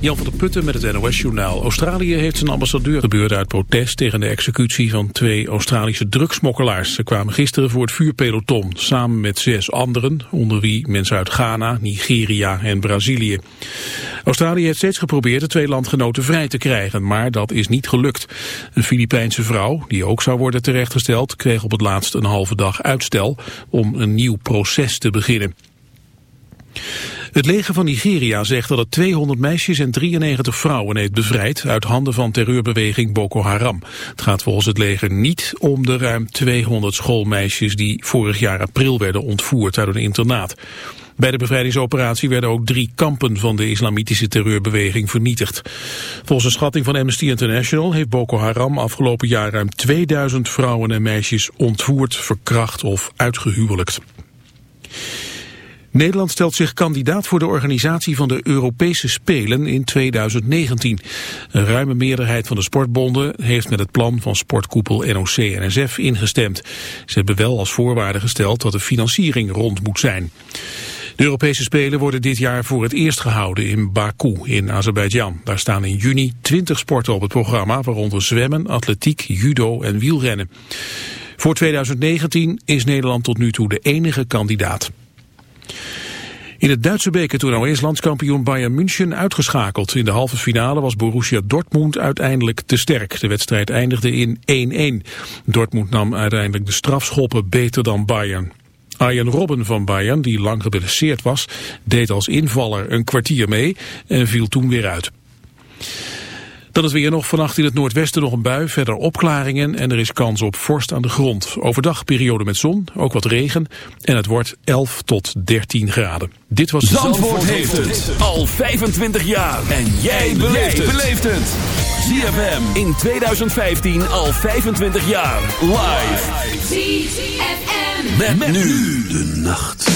Jan van der Putten met het NOS-journaal. Australië heeft zijn ambassadeur gebeurd uit protest tegen de executie van twee Australische drugsmokkelaars. Ze kwamen gisteren voor het vuurpeloton, samen met zes anderen, onder wie mensen uit Ghana, Nigeria en Brazilië. Australië heeft steeds geprobeerd de twee landgenoten vrij te krijgen, maar dat is niet gelukt. Een Filipijnse vrouw, die ook zou worden terechtgesteld, kreeg op het laatst een halve dag uitstel om een nieuw proces te beginnen. Het leger van Nigeria zegt dat het 200 meisjes en 93 vrouwen heeft bevrijd uit handen van terreurbeweging Boko Haram. Het gaat volgens het leger niet om de ruim 200 schoolmeisjes die vorig jaar april werden ontvoerd uit een internaat. Bij de bevrijdingsoperatie werden ook drie kampen van de islamitische terreurbeweging vernietigd. Volgens een schatting van Amnesty International heeft Boko Haram afgelopen jaar ruim 2000 vrouwen en meisjes ontvoerd, verkracht of uitgehuwelijkt. Nederland stelt zich kandidaat voor de organisatie van de Europese Spelen in 2019. Een ruime meerderheid van de sportbonden heeft met het plan van sportkoepel NOC-NSF ingestemd. Ze hebben wel als voorwaarde gesteld dat de financiering rond moet zijn. De Europese Spelen worden dit jaar voor het eerst gehouden in Baku in Azerbeidzjan. Daar staan in juni 20 sporten op het programma, waaronder zwemmen, atletiek, judo en wielrennen. Voor 2019 is Nederland tot nu toe de enige kandidaat. In het Duitse bekertoernooi is landskampioen Bayern München uitgeschakeld. In de halve finale was Borussia Dortmund uiteindelijk te sterk. De wedstrijd eindigde in 1-1. Dortmund nam uiteindelijk de strafschoppen beter dan Bayern. Arjen Robben van Bayern, die lang geblesseerd was, deed als invaller een kwartier mee en viel toen weer uit. Dan is weer nog vannacht in het noordwesten nog een bui, verder opklaringen en er is kans op vorst aan de grond. Overdag periode met zon, ook wat regen en het wordt 11 tot 13 graden. Dit was Zandvoort, Zandvoort heeft het al 25 jaar en jij beleeft het. ZFM in 2015 al 25 jaar live. ZFM met, met nu de nacht.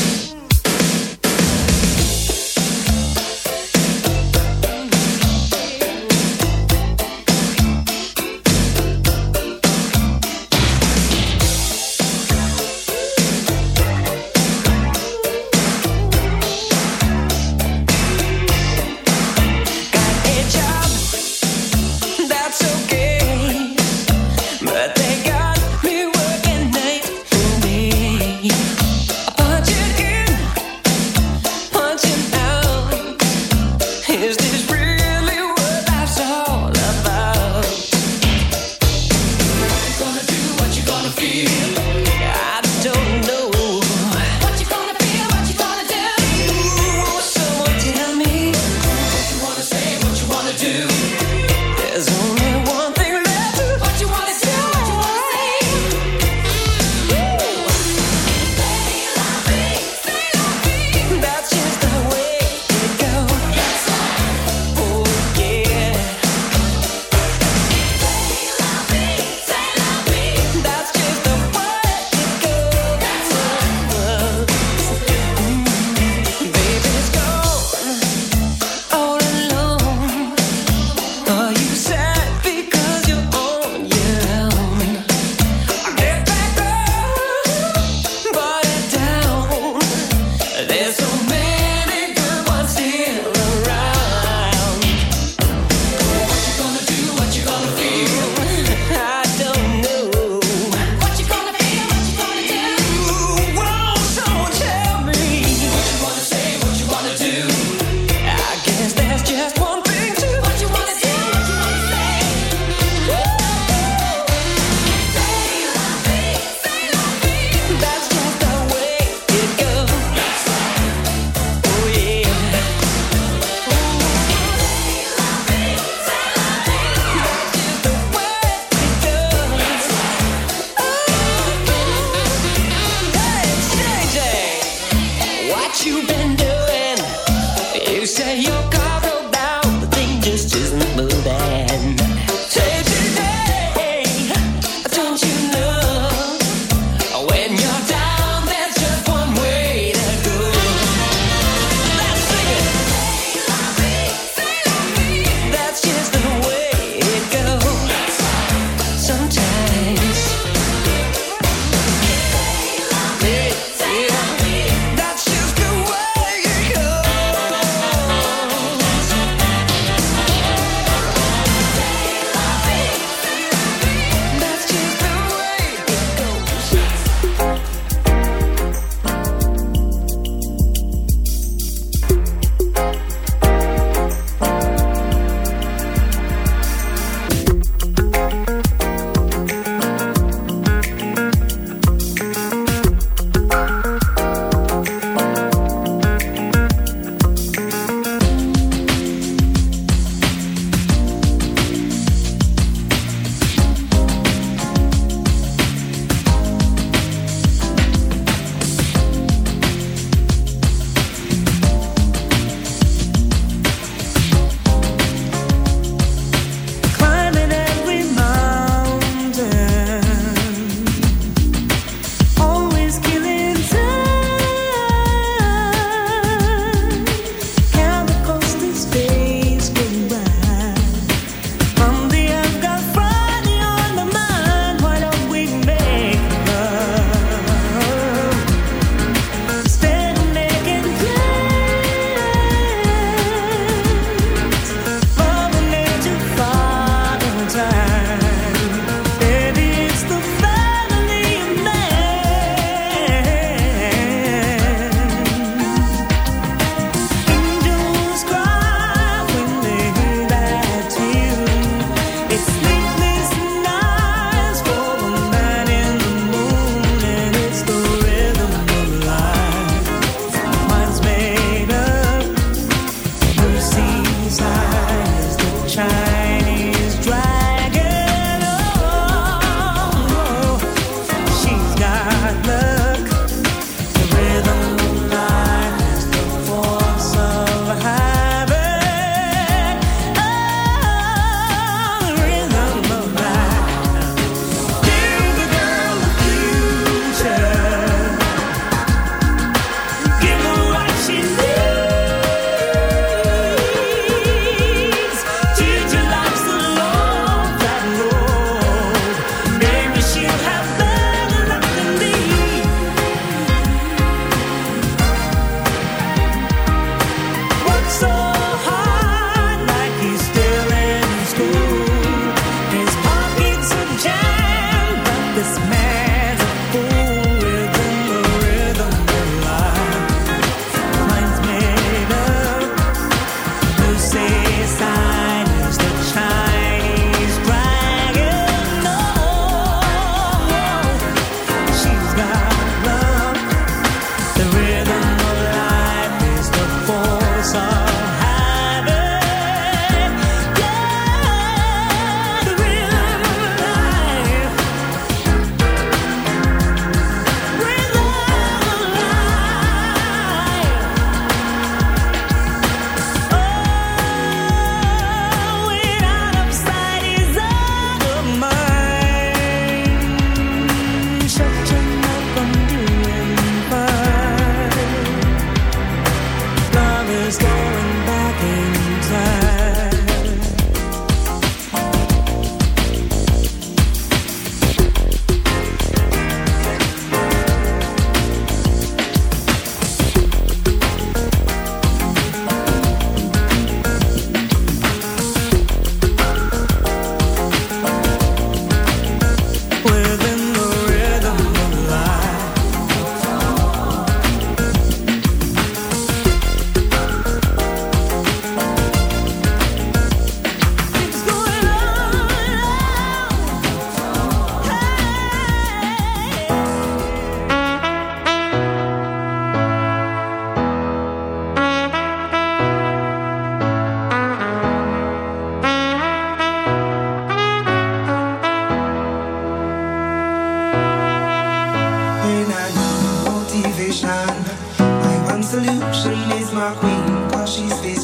My one solution is my queen, cause she's this